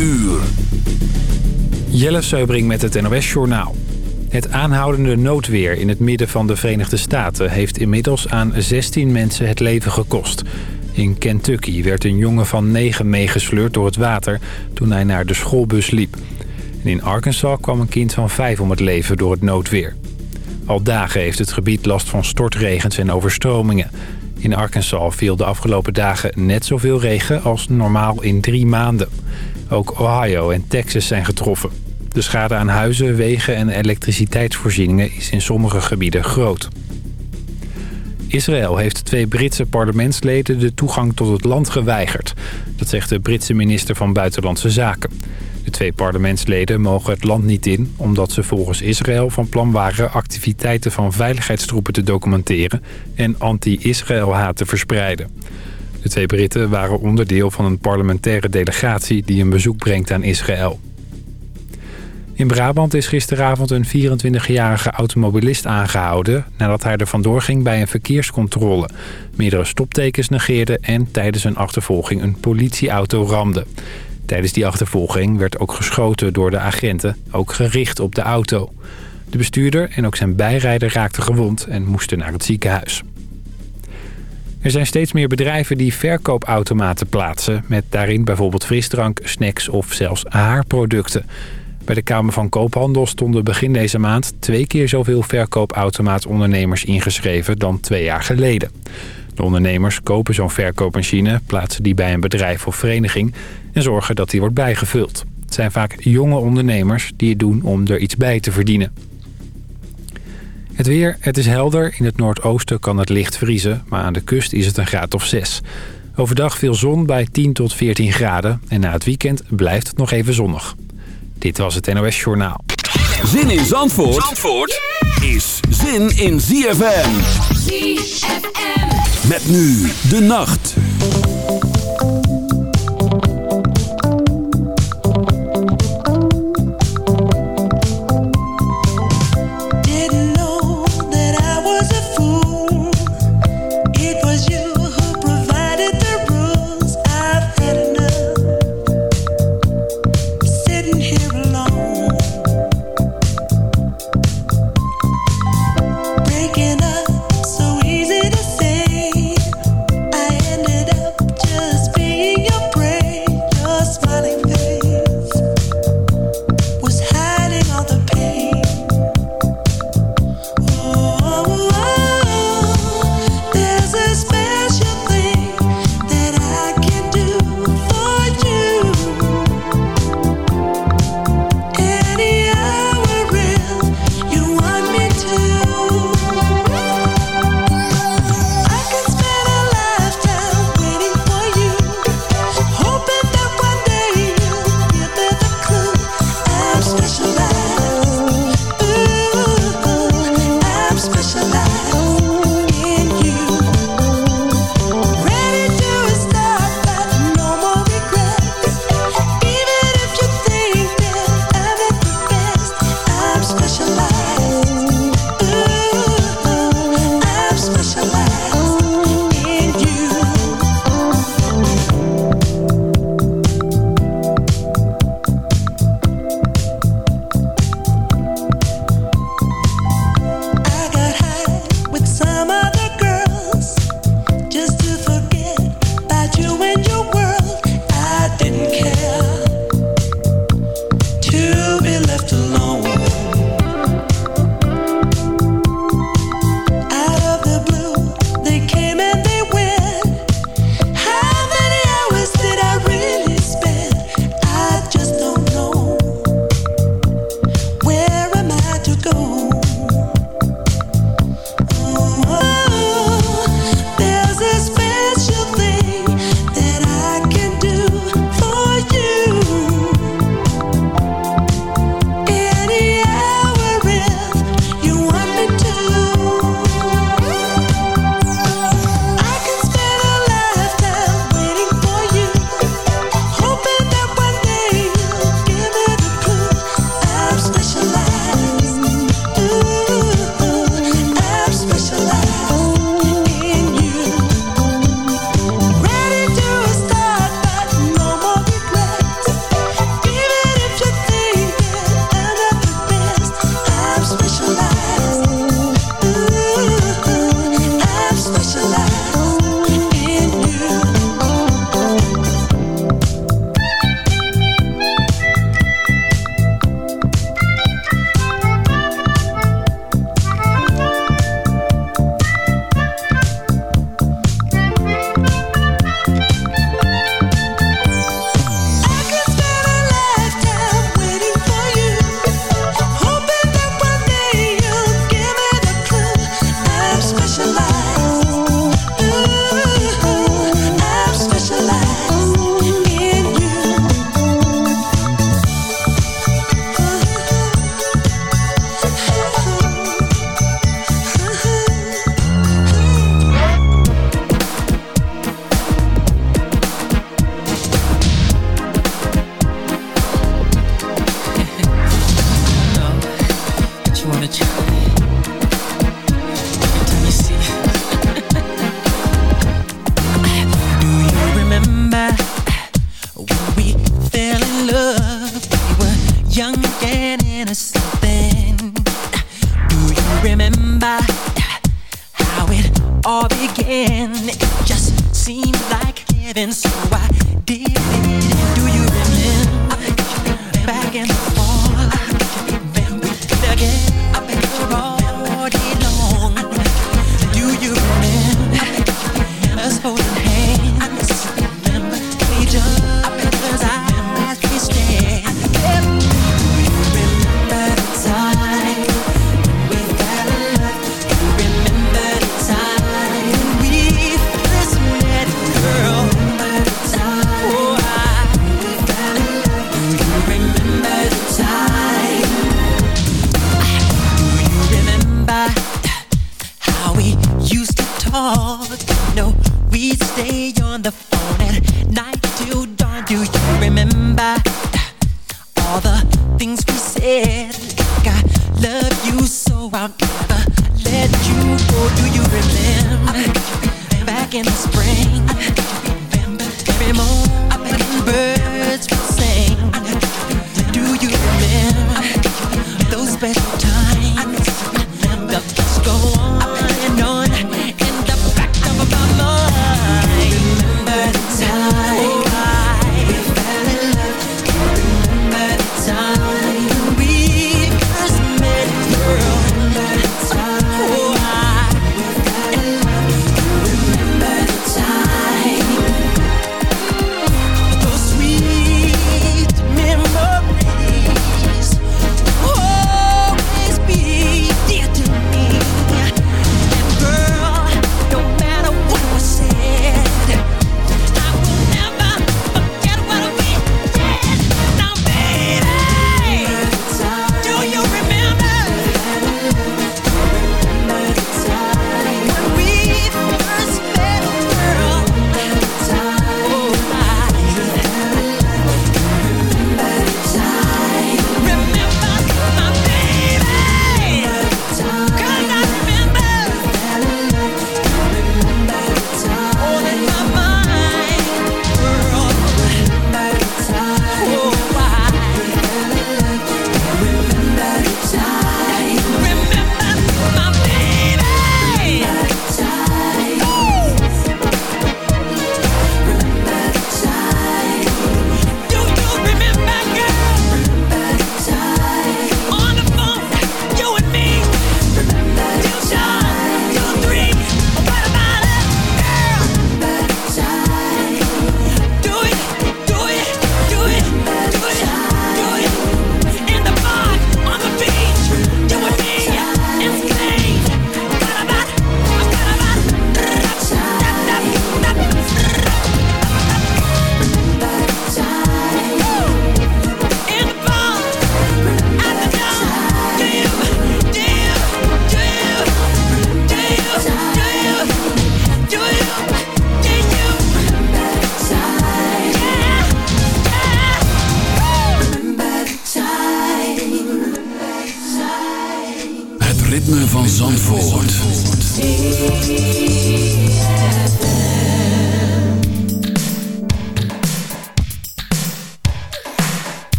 uur. Jelle Seubring met het NOS Journaal. Het aanhoudende noodweer in het midden van de Verenigde Staten... heeft inmiddels aan 16 mensen het leven gekost. In Kentucky werd een jongen van 9 meegesleurd door het water... toen hij naar de schoolbus liep. En in Arkansas kwam een kind van 5 om het leven door het noodweer. Al dagen heeft het gebied last van stortregens en overstromingen. In Arkansas viel de afgelopen dagen net zoveel regen als normaal in drie maanden. Ook Ohio en Texas zijn getroffen. De schade aan huizen, wegen en elektriciteitsvoorzieningen is in sommige gebieden groot. Israël heeft twee Britse parlementsleden de toegang tot het land geweigerd. Dat zegt de Britse minister van Buitenlandse Zaken. De twee parlementsleden mogen het land niet in... omdat ze volgens Israël van plan waren activiteiten van veiligheidstroepen te documenteren... en anti-Israël haat te verspreiden. De twee Britten waren onderdeel van een parlementaire delegatie... die een bezoek brengt aan Israël. In Brabant is gisteravond een 24-jarige automobilist aangehouden... nadat hij er vandoor ging bij een verkeerscontrole. Meerdere stoptekens negeerde en tijdens een achtervolging een politieauto ramde. Tijdens die achtervolging werd ook geschoten door de agenten, ook gericht op de auto. De bestuurder en ook zijn bijrijder raakten gewond en moesten naar het ziekenhuis. Er zijn steeds meer bedrijven die verkoopautomaten plaatsen... met daarin bijvoorbeeld frisdrank, snacks of zelfs haarproducten. Bij de Kamer van Koophandel stonden begin deze maand... twee keer zoveel verkoopautomaatondernemers ingeschreven dan twee jaar geleden. De ondernemers kopen zo'n verkoopmachine, plaatsen die bij een bedrijf of vereniging... en zorgen dat die wordt bijgevuld. Het zijn vaak jonge ondernemers die het doen om er iets bij te verdienen. Het weer, het is helder. In het noordoosten kan het licht vriezen, maar aan de kust is het een graad of 6. Overdag veel zon bij 10 tot 14 graden en na het weekend blijft het nog even zonnig. Dit was het NOS Journaal. Zin in Zandvoort, Zandvoort is zin in ZFM. ZFM. Met nu de nacht.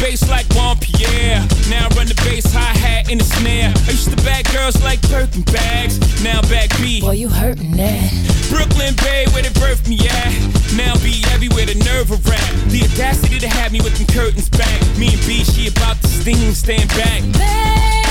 Bass like Juan Pierre. Now I run the bass hi hat in the snare. I used to bag girls like Birkin bags. Now back B. Boy, you hurting that. Brooklyn Bay, where they birthed me at. Now be everywhere, the nerve of rap. The audacity to have me with them curtains back. Me and B, she about to sting, stand back.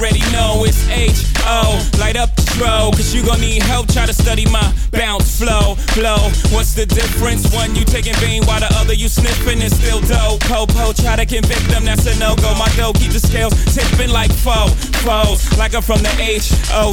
already know it's H O. Light up the road, cause you gon' need help. Try to study my bounce flow, flow. What's the difference? One you taking vein while the other you sniffing and still dope. Po-po, try to convict them, that's a no-go. My dough keep the scales tipping like foe, foes. Like I'm from the H-O-U-S-T-O-N,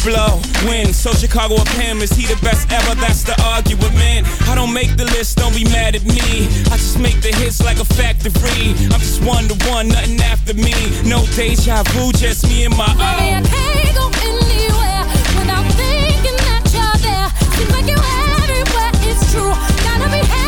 blow, win. So Chicago up him, is he the best ever? That's the argument. I don't make the list, don't be mad at me. I just make the hits like a factory. I'm just one to one, nothing after me. No deja vu, just me and my own. Baby, I can't go anywhere without this. She's like you everywhere, it's true. Gotta be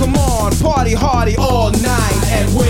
Come on, party hardy all night and win.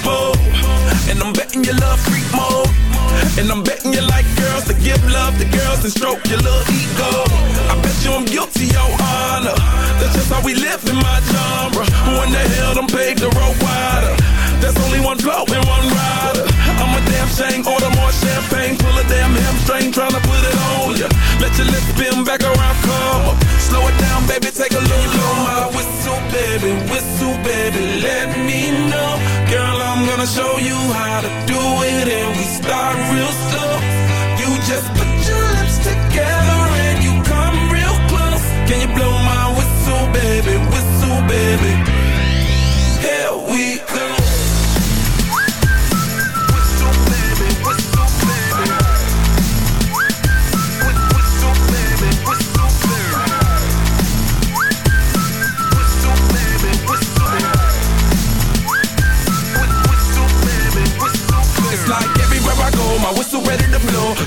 people, and I'm betting you love freak mode, and I'm betting you like girls to give love to girls and stroke your little ego. I bet you I'm guilty, your honor. That's just how we live in my genre. Who in the hell done paved the road wider? There's only one blow and one rider. I'm a damn shame, order more champagne, pull a damn hamstring, tryna put it on ya. Let your lips spin back around, come up. Slow it down, baby, take a little blow my whistle, baby, whistle, baby, let me know. Girl, I'm gonna show you how to do it, and we start real slow. You just put your lips together and you come real close. Can you blow my whistle, baby, whistle, baby? Here we go.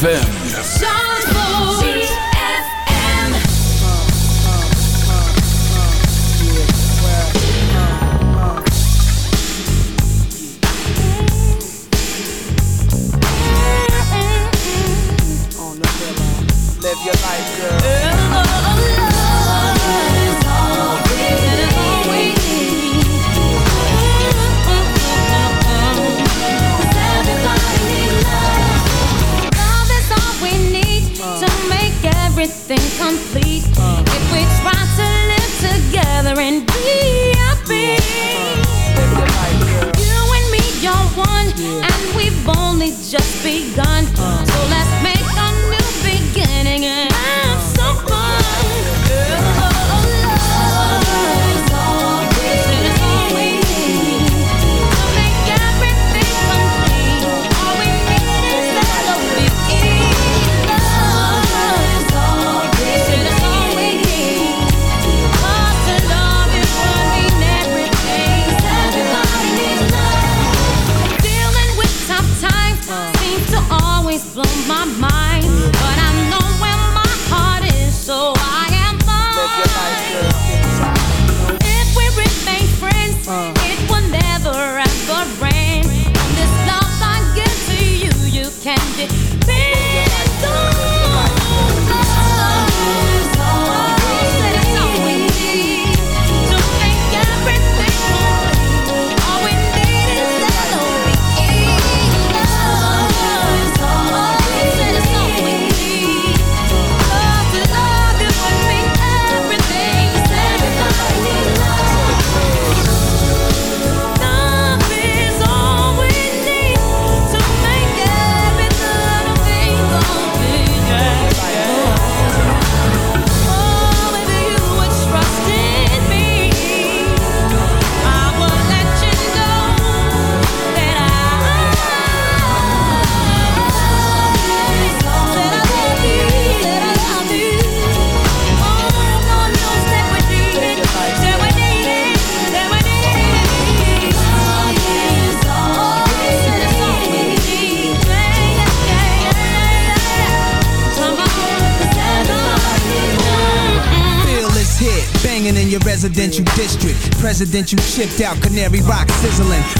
ZFM. president you chipped out, Canary Rock sizzling.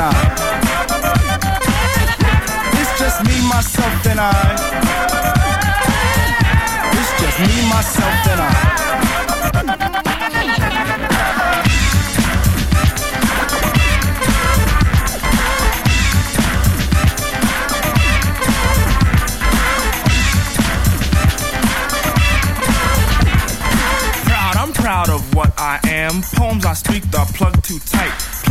and I. It's just me, myself, and I. It's just me, myself, and I. Proud, I'm proud of what I am. Poems I speak are plugged too tight.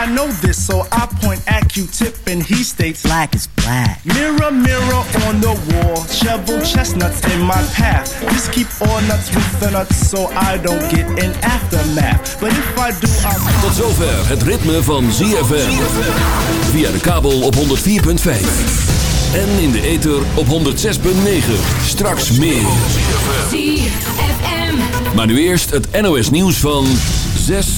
I know this, so I point at Q-tip and he states black is black. Mirror, mirror on the wall, shovel chestnuts in my path. Just keep all nuts with the nuts so I don't get an aftermath. But if I do, I'm Tot zover het ritme van ZFM. Via de kabel op 104.5. En in de ether op 106.9. Straks meer. ZFM. Maar nu eerst het NOS nieuws van 6